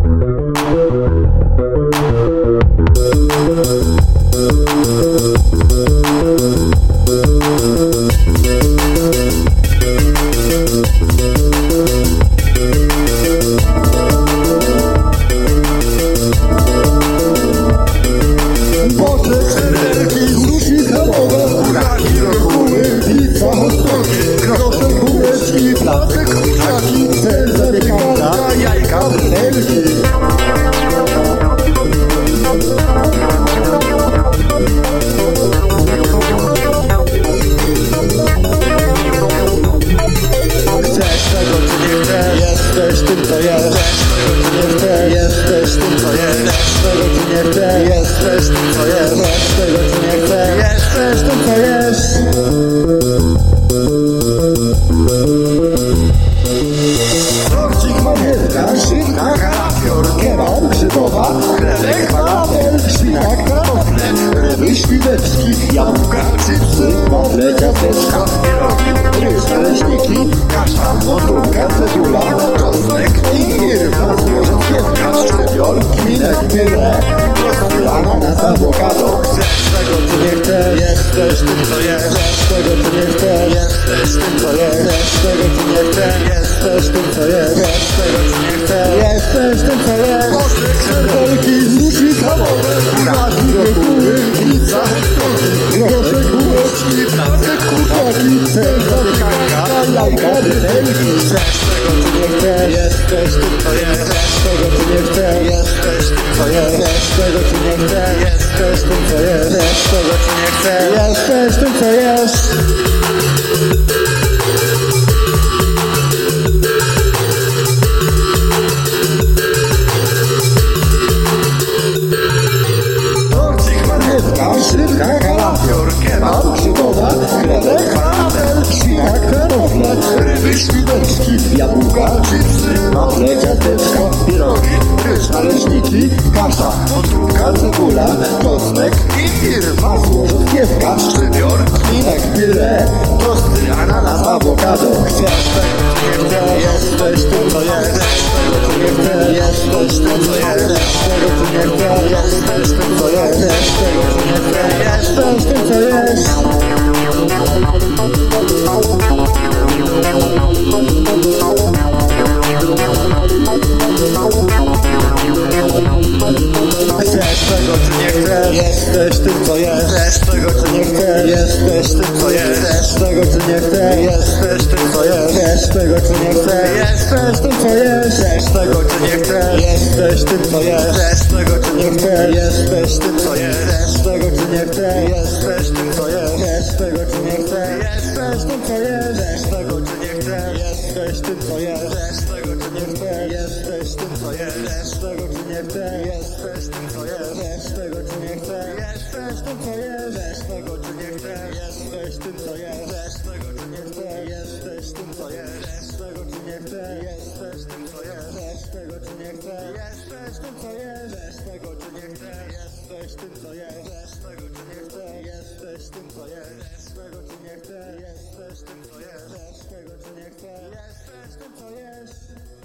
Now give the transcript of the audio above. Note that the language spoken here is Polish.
Thank you. Jesteś tym, co jest. Jesteś tym, co jest. Tego ci nie chcę Jesteś tym, co jest. Tego ci nie chcę Jesteś tym, co jest. Torcik, manierka, szynka, kalafior, kebab, grzybowa, chlebek, falafel, świnak, kartofle, ryby świdecki, jabłka, chipsy, wafle, ciasteczka, Pierogi, ryż, naleśniki Kasza, motórka, cebula Czosnek, imbir Masło, rzodkiewka, szczypior Kminek, pyrę Prosty, ananas, awokado. Chcesz tego, czy nie chcesz? Jesteś tym, co jest. Chcesz tego, czy nie chcesz? Jesteś tym, co jest. Chcesz tego, czy nie chcesz? Jesteś tym, co jest. Chcesz tego, czy nie chcesz? Jesteś tym, co jest. Serdelki, znuci schabowe Buraki, reguły, pizza, Grosze, bułeczki, tace, kurczaki butelki Chcesz tego, czy nie chcesz Jesteś jest Chcesz tego, czy nie chcesz Jesteś jest Chcesz tego, czy nie chcesz Jesteś jest tego, czy nie chcesz Jesteś tym, co jest Torcik, marchewka, szynka, kalafior, kebab, grzybowa, chlebek, ryby, śwideczki, jabłka, chipsy, wafle, ciasteczka, pierogi, ryż, naleśniki, kasza, potrójka, cebula, czosnek, imbir, masło, rzodkiewka, szczypior, kminek, pyrę, tosty, ananas, awokado. Chcesz tego, nie chcesz, jesteś tym, co jest, chcesz tego, czy nie chcesz, jesteś tym, co jest, chcesz tego, czy nie chcesz, jesteś tym, co jest, chcesz tego, czy nie chcesz, jesteś tym, co jest. Tego, czy nie chcesz, jesteś tym, co jest, chcesz tego, czy nie chcesz, jesteś tym, co jest, chcesz tego, czy nie chcesz, jesteś tym, co jest, chcesz tego, czy nie chcesz, jesteś tym, co jest, chcesz tego, czy nie chcesz, jesteś tym, co jest, chcesz tego, czy nie chcesz, jesteś tym, co jest, chcesz tego, czy nie chcesz, jesteś tym, co jest, chcesz tego, czy nie chcesz, jesteś tym, co jest, chcesz tego, czy nie chcesz, jesteś tym, co jest, chcesz tego, czy nie chcesz, jesteś tym, co jest, chcesz, jesteś tym, co jest, chcesz tego, czy nie chcesz, jesteś tym, co jest, chcesz tego, czy nie chcesz, jesteś tym, co jest, chcesz tego, czy nie chcesz, jesteś tym, co jest, chcesz tego, czy nie chcesz, jesteś tym, co jest, chcesz tego, czy nie chcesz, jesteś tym, co jest, chcesz tego, czy nie chcesz, jesteś tym, co jest, chcesz tego, czy nie chcesz, jesteś tym, co jest, chcesz tego, czy nie chcesz, jesteś tym, co jest, chcesz tego, czy nie chcesz, jesteś tym, co jest.